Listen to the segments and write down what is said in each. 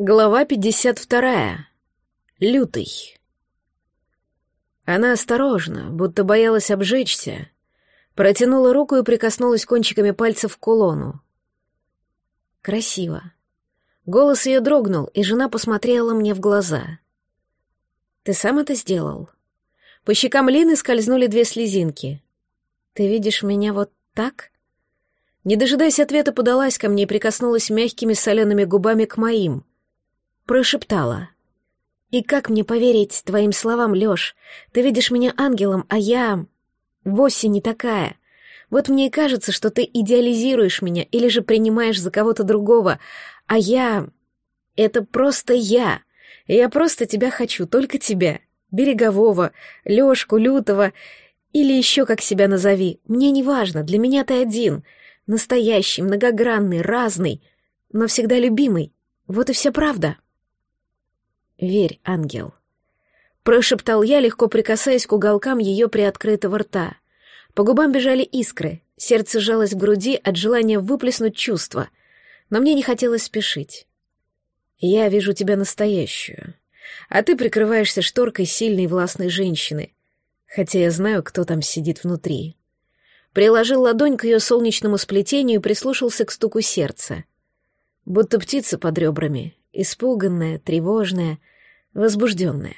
Глава 52. Лютый. Она осторожно, будто боялась обжечься, протянула руку и прикоснулась кончиками пальцев к кулону. Красиво. Голос ее дрогнул, и жена посмотрела мне в глаза. «Ты сам это сделал?» По щекам Лины скользнули две слезинки. «Ты видишь меня вот так?» Не дожидаясь ответа, подалась ко мне и прикоснулась мягкими солеными губами к моим — прошептала. «И как мне поверить твоим словам, Лёш? Ты видишь меня ангелом, а я... вовсе не такая. Вот мне и кажется, что ты идеализируешь меня или же принимаешь за кого-то другого, а я... это просто я. Я просто тебя хочу, только тебя. Берегового, Лёшку, Лютого или еще как себя назови. Мне не важно, для меня ты один. Настоящий, многогранный, разный, но всегда любимый. Вот и вся правда». «Верь, ангел», — прошептал я, легко прикасаясь к уголкам ее приоткрытого рта. По губам бежали искры, сердце сжалось в груди от желания выплеснуть чувства, но мне не хотелось спешить. «Я вижу тебя настоящую, а ты прикрываешься шторкой сильной властной женщины, хотя я знаю, кто там сидит внутри». Приложил ладонь к ее солнечному сплетению и прислушался к стуку сердца. Будто птица под ребрами, испуганная, тревожная, возбужденная.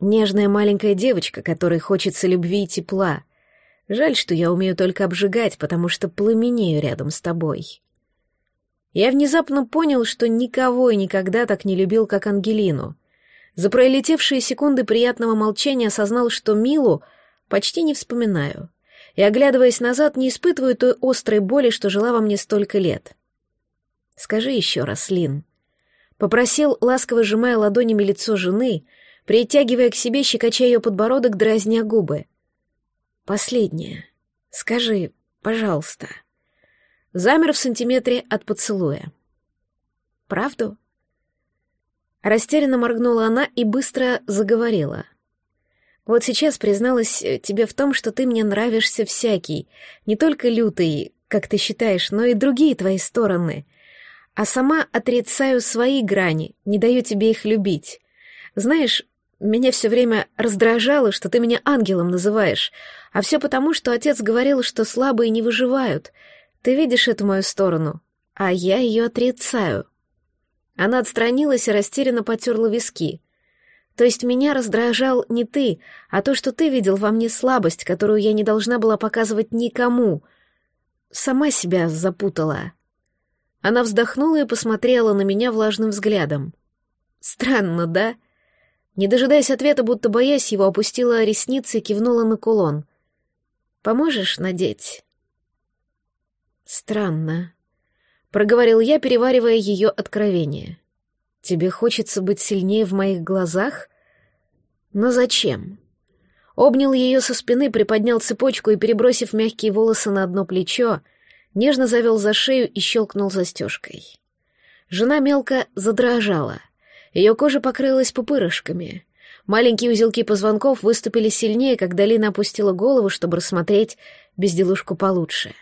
Нежная маленькая девочка, которой хочется любви и тепла. Жаль, что я умею только обжигать, потому что пламенею рядом с тобой. Я внезапно понял, что никого и никогда так не любил, как Ангелину. За пролетевшие секунды приятного молчания осознал, что Милу почти не вспоминаю, и, оглядываясь назад, не испытываю той острой боли, что жила во мне столько лет. Скажи еще раз, Лин, Попросил, ласково сжимая ладонями лицо жены, притягивая к себе, щекоча ее подбородок, дразня губы. «Последнее. Скажи, пожалуйста». Замер в сантиметре от поцелуя. «Правду?» Растерянно моргнула она и быстро заговорила. «Вот сейчас призналась тебе в том, что ты мне нравишься всякий, не только лютый, как ты считаешь, но и другие твои стороны — а сама отрицаю свои грани, не даю тебе их любить. Знаешь, меня все время раздражало, что ты меня ангелом называешь, а все потому, что отец говорил, что слабые не выживают. Ты видишь эту мою сторону, а я ее отрицаю. Она отстранилась и растерянно потерла виски. То есть меня раздражал не ты, а то, что ты видел во мне слабость, которую я не должна была показывать никому. Сама себя запутала. Она вздохнула и посмотрела на меня влажным взглядом. Странно, да? Не дожидаясь ответа, будто боясь его, опустила ресницы и кивнула на кулон. «Поможешь надеть?» «Странно», — проговорил я, переваривая ее откровение. «Тебе хочется быть сильнее в моих глазах? Но зачем?» Обнял ее со спины, приподнял цепочку и, перебросив мягкие волосы на одно плечо, — нежно завел за шею и щелкнул застежкой. Жена мелко задрожала. Ее кожа покрылась пупырышками. Маленькие узелки позвонков выступили сильнее, когда Лина опустила голову, чтобы рассмотреть безделушку получше.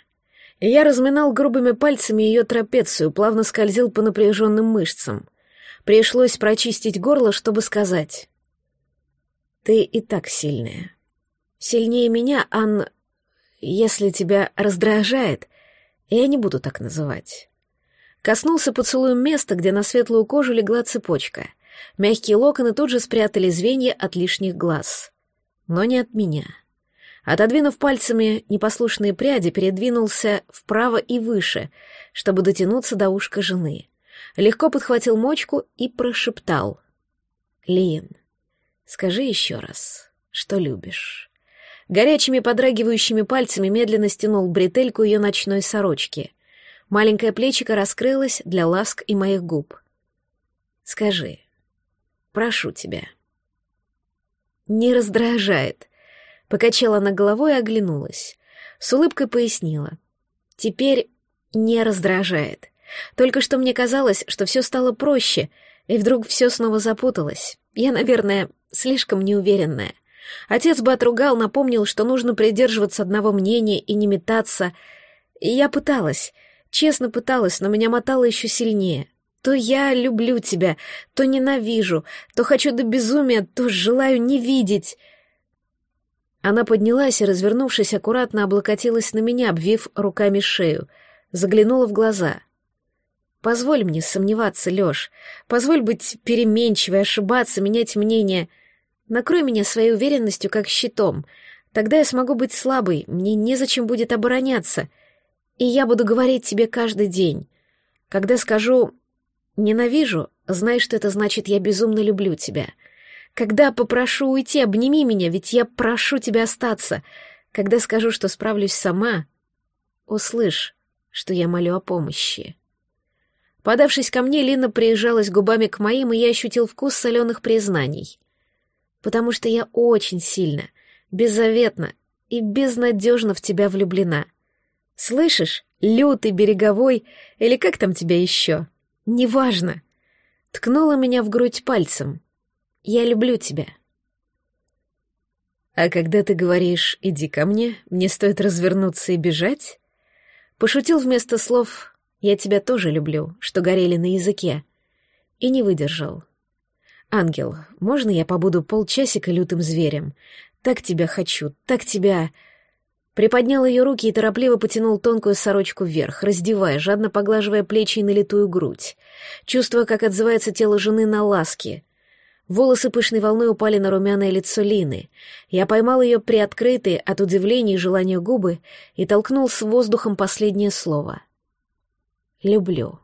Я разминал грубыми пальцами ее трапецию, плавно скользил по напряженным мышцам. Пришлось прочистить горло, чтобы сказать. «Ты и так сильная. Сильнее меня, Ан... Если тебя раздражает, я не буду так называть. Коснулся поцелуем места, где на светлую кожу легла цепочка. Мягкие локоны тут же спрятали звенья от лишних глаз. Но не от меня. Отодвинув пальцами непослушные пряди, передвинулся вправо и выше, чтобы дотянуться до ушка жены. Легко подхватил мочку и прошептал. «Лин, скажи еще раз, что любишь». Горячими подрагивающими пальцами медленно стянул бретельку ее ночной сорочки. Маленькое плечико раскрылось для ласк и моих губ. «Скажи, прошу тебя». «Не раздражает», — покачала она головой и оглянулась. С улыбкой пояснила. «Теперь не раздражает. Только что мне казалось, что все стало проще, и вдруг все снова запуталось. Я, наверное, слишком неуверенная. Отец бы отругал, напомнил, что нужно придерживаться одного мнения и не метаться. И я пыталась, честно пыталась, но меня мотало еще сильнее. То я люблю тебя, то ненавижу, то хочу до безумия, то желаю не видеть. Она поднялась и, развернувшись, аккуратно облокотилась на меня, обвив руками шею, заглянула в глаза. «Позволь мне сомневаться, Лёш. Позволь быть переменчивой, ошибаться, менять мнение. Накрой меня своей уверенностью, как щитом. Тогда я смогу быть слабой, мне незачем будет обороняться. И я буду говорить тебе каждый день. Когда скажу «ненавижу», знай, что это значит «я безумно люблю тебя». Когда попрошу уйти, обними меня, ведь я прошу тебя остаться. Когда скажу, что справлюсь сама, услышь, что я молю о помощи. Подавшись ко мне, Лина приезжалась губами к моим, и я ощутил вкус соленых признаний. Потому что я очень сильно, беззаветно и безнадежно в тебя влюблена. Слышишь, лютый, береговой, или как там тебя еще? Неважно. Ткнула меня в грудь пальцем. Я люблю тебя. А когда ты говоришь «иди ко мне», мне стоит развернуться и бежать? Пошутил вместо слов «я тебя тоже люблю», что горели на языке, и не выдержал. «Ангел, можно я побуду полчасика лютым зверем? Так тебя хочу, так тебя...» Приподнял ее руки и торопливо потянул тонкую сорочку вверх, раздевая, жадно поглаживая плечи и налитую грудь, чувствуя, как отзывается тело жены на ласки. Волосы пышной волной упали на румяное лицо Лины. Я поймал ее приоткрытые от удивления и желания губы и толкнул с воздухом последнее слово. «Люблю».